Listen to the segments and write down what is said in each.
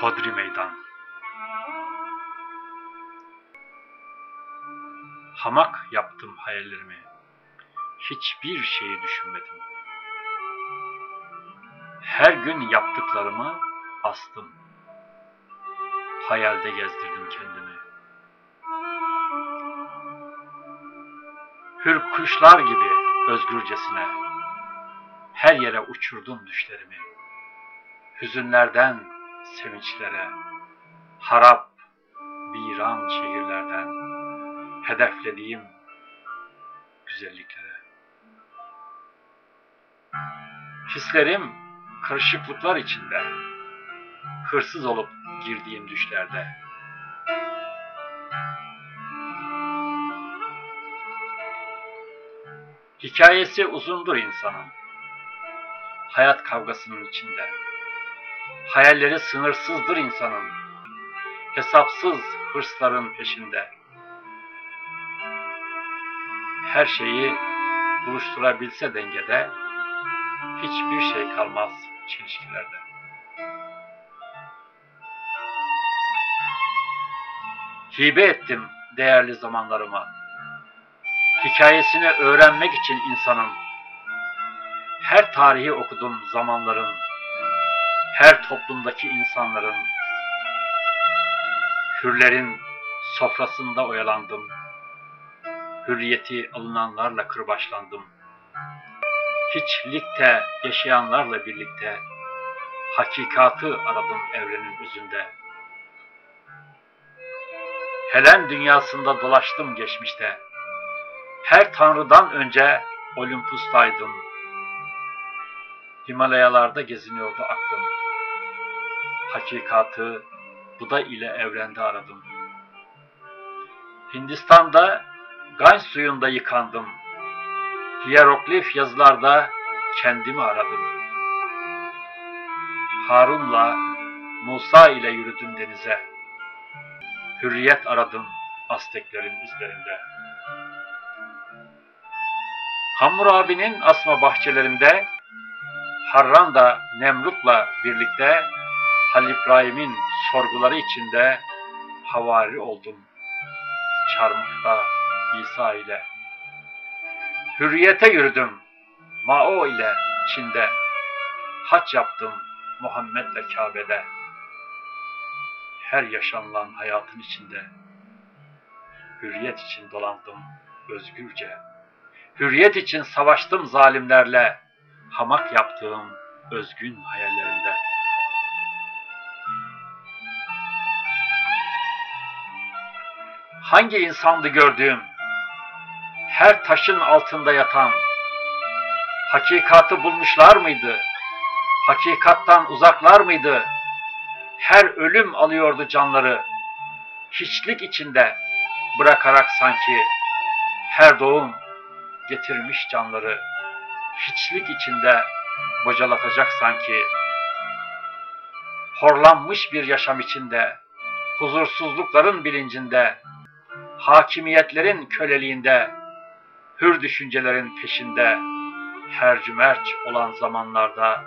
Hodri Meydan Hamak yaptım hayallerimi. Hiçbir şeyi düşünmedim. Her gün yaptıklarımı astım. Hayalde gezdirdim kendimi. Hür kuşlar gibi özgürcesine her yere uçurdum düşlerimi. Hüzünlerden sevinçlere, harap, viran şehirlerden hedeflediğim güzelliklere. Hislerim kırışıklıklar içinde, hırsız olup girdiğim düşlerde. Hikayesi uzundur insanın. Hayat kavgasının içinde. Hayalleri sınırsızdır insanın. Hesapsız hırsların peşinde. Her şeyi buluşturabilse dengede, hiçbir şey kalmaz çelişkilerde. Hibe ettim değerli zamanlarıma. Hikayesini öğrenmek için insanın. Her tarihi okudum zamanların. Her toplumdaki insanların. Hürlerin sofrasında oyalandım. Hürriyeti alınanlarla kırbaçlandım. Hiçlikte yaşayanlarla birlikte hakikatı aradım evrenin özünde. Helen dünyasında dolaştım geçmişte. Her tanrıdan önce Olympus'taydım. Himalayalarda geziniyordu aklım. Hakikatı Buda ile evrende aradım. Hindistan'da Ganj suyunda yıkandım. Hieroglif yazılarda kendimi aradım. Harun'la Musa ile yürüdüm denize. Hürriyet aradım Azteklerin izlerinde. Hammurabi'nin asma bahçelerinde Harran'da Nemrut'la birlikte Halil İbrahim'in sorguları içinde havari oldum. Çarmıhta İsa ile. Hürriyete yürüdüm. Mao ile Çin'de. Haç yaptım Muhammed'le Kabe'de. Her yaşanılan hayatın içinde. Hürriyet için dolandım özgürce. Hürriyet için savaştım zalimlerle. Hamak yaptığım özgün hayallerimde. Hangi insandı gördüğüm? Her taşın altında yatan. Hakikatı bulmuşlar mıydı? Hakikattan uzaklar mıydı? Her ölüm alıyordu canları. Hiçlik içinde bırakarak sanki her doğum getirmiş canları. Hiçlik içinde bocalatacak sanki. Horlanmış bir yaşam içinde, huzursuzlukların bilincinde, hakimiyetlerin köleliğinde, hür düşüncelerin peşinde, hercümerç olan zamanlarda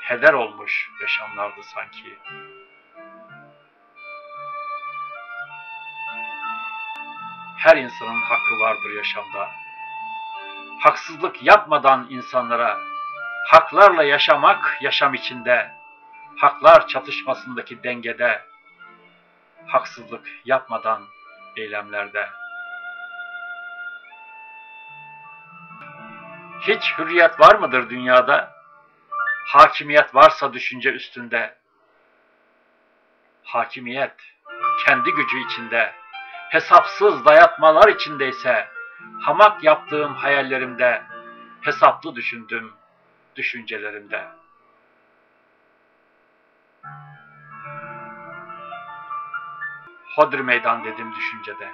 heder olmuş yaşamlardı sanki. Her insanın hakkı vardır yaşamda. Haksızlık yapmadan insanlara, haklarla yaşamak yaşam içinde, haklar çatışmasındaki dengede, haksızlık yapmadan eylemlerde. Hiç hürriyet var mıdır dünyada? Hakimiyet varsa düşünce üstünde. Hakimiyet kendi gücü içinde, hesapsız dayatmalar içindeyse, hamak yaptığım hayallerimde, hesaplı düşündüm düşüncelerimde. Hodri meydan dedim düşüncede.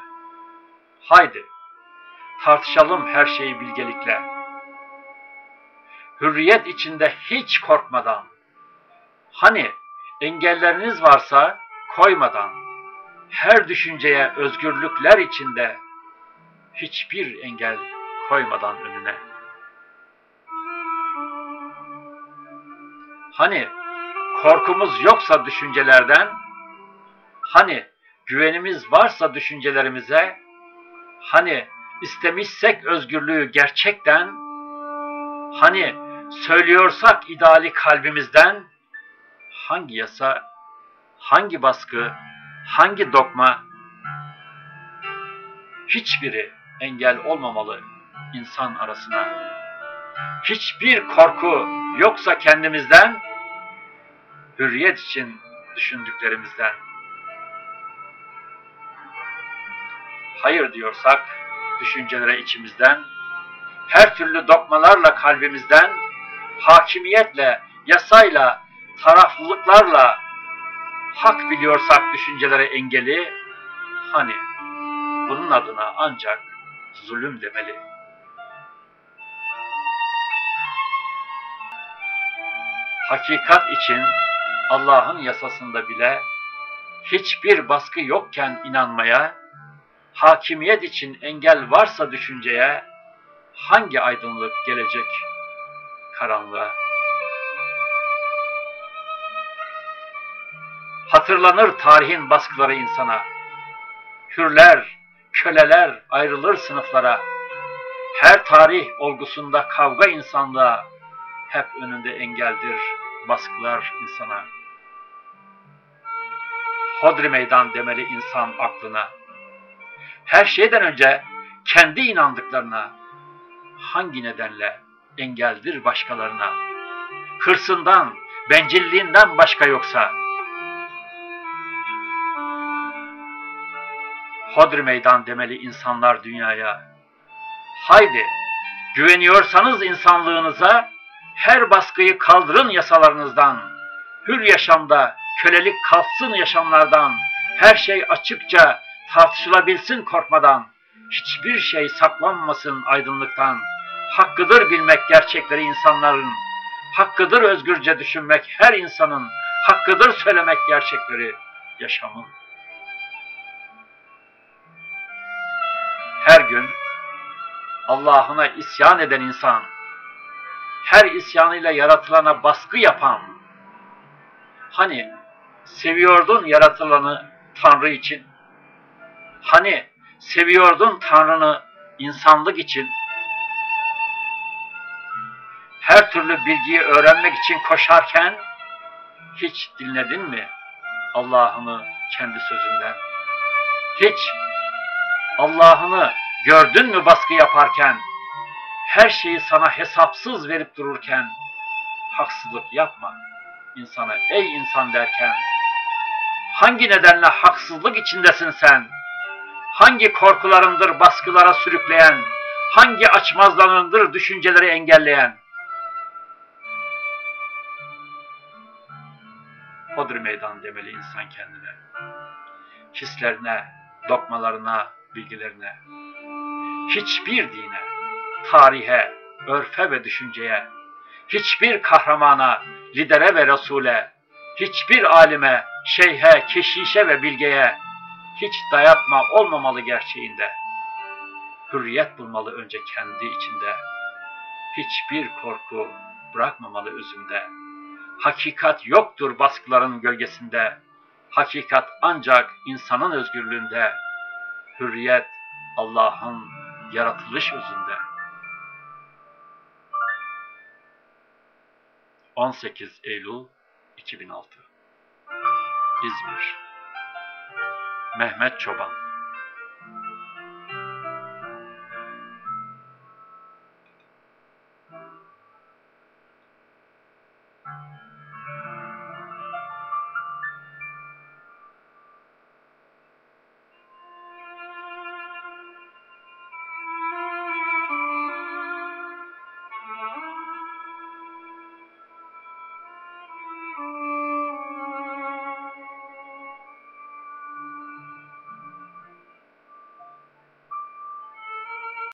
Haydi, tartışalım her şeyi bilgelikle. Hürriyet içinde hiç korkmadan. Hani engelleriniz varsa koymadan. Her düşünceye özgürlükler içinde hiçbir engel koymadan önüne. Hani korkumuz yoksa düşüncelerden, hani güvenimiz varsa düşüncelerimize, hani istemişsek özgürlüğü gerçekten, hani söylüyorsak ideali kalbimizden, hangi yasa, hangi baskı, hangi dokma, hiçbiri engel olmamalı insan arasına. Hiçbir korku yoksa kendimizden, hürriyet için düşündüklerimizden. Hayır diyorsak düşüncelere içimizden, her türlü dokmalarla kalbimizden, hakimiyetle, yasayla, taraflılıklarla hak biliyorsak düşüncelere engeli, hani bunun adına ancak zulüm demeli. Hakikat için Allah'ın yasasında bile hiçbir baskı yokken inanmaya, hakimiyet için engel varsa düşünceye hangi aydınlık gelecek karanlığa? Hatırlanır tarihin baskıları insana. Hürler, köleler ayrılır sınıflara. Her tarih olgusunda kavga insanlığa hep önünde engeldir baskılar insana. Hodri meydan demeli insan aklına. Her şeyden önce kendi inandıklarına hangi nedenle engeldir başkalarına? Hırsından, bencilliğinden başka yoksa. Hodri meydan demeli insanlar dünyaya. Haydi, güveniyorsanız insanlığınıza, her baskıyı kaldırın yasalarınızdan. Hür yaşamda kölelik kalksın yaşamlardan. Her şey açıkça tartışılabilsin korkmadan. Hiçbir şey saklanmasın aydınlıktan. Hakkıdır bilmek gerçekleri insanların. Hakkıdır özgürce düşünmek her insanın. Hakkıdır söylemek gerçekleri yaşamın. Her gün Allah'ına isyan eden insan, her isyanıyla yaratılana baskı yapan, hani seviyordun yaratılanı Tanrı için, hani seviyordun Tanrı'nı insanlık için, her türlü bilgiyi öğrenmek için koşarken, hiç dinledin mi Allah'ını kendi sözünden? Hiç Allah'ını gördün mü baskı yaparken, her şeyi sana hesapsız verip dururken, haksızlık yapma insana ey insan derken, hangi nedenle haksızlık içindesin sen? Hangi korkularındır baskılara sürükleyen, hangi açmazlarındır düşünceleri engelleyen? Hodri meydan demeli insan kendine. Hislerine, dokmalarına, bilgilerine, hiçbir dine, tarihe, örfe ve düşünceye, hiçbir kahramana, lidere ve resule, hiçbir alime, şeyhe, keşişe ve bilgeye hiç dayatma olmamalı gerçeğinde. Hürriyet bulmalı önce kendi içinde. Hiçbir korku bırakmamalı özünde. Hakikat yoktur baskıların gölgesinde. Hakikat ancak insanın özgürlüğünde. Hürriyet Allah'ın yaratılış özünde. 18 Eylül 2006 İzmir Mehmet Çoban